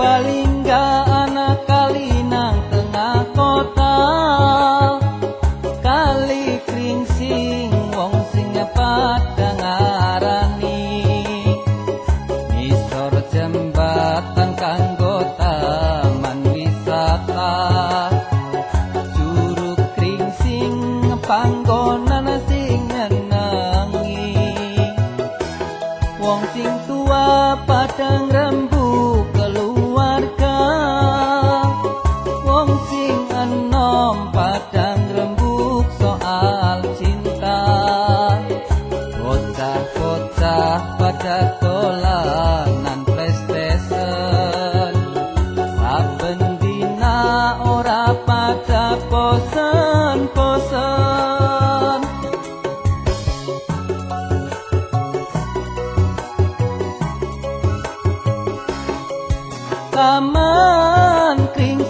palingga anak kali nang tengah kota. Kali kringsing wong sing nyepat dangarani isor jembatan kanggo taman wisata. Curug kringsing panggonan sing nyenangi wong sing tua padang rembang bocah pada dolanan PlayStation. Saben dina ora pada bosan bosan taman kring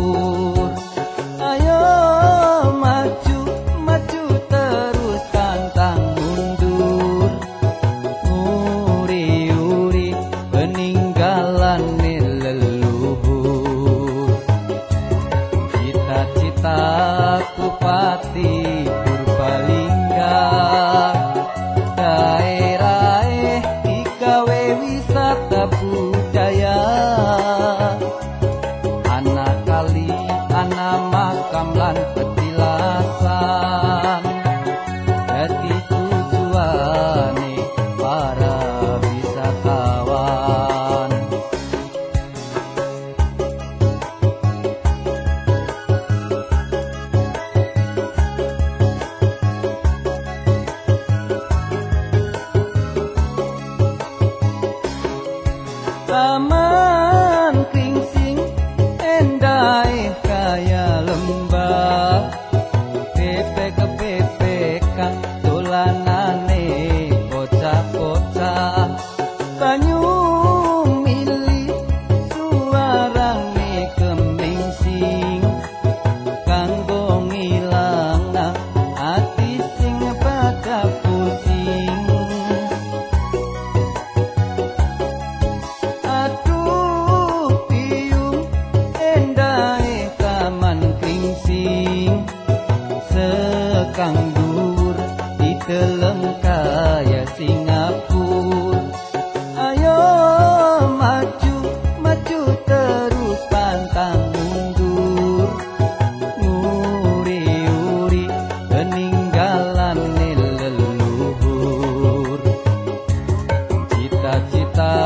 Singapura. kamlan kang dur diteleng kaya Singapura. Ayo maju maju terus pantang mundur. Nguri uri peninggalan leluhur. Cita-cita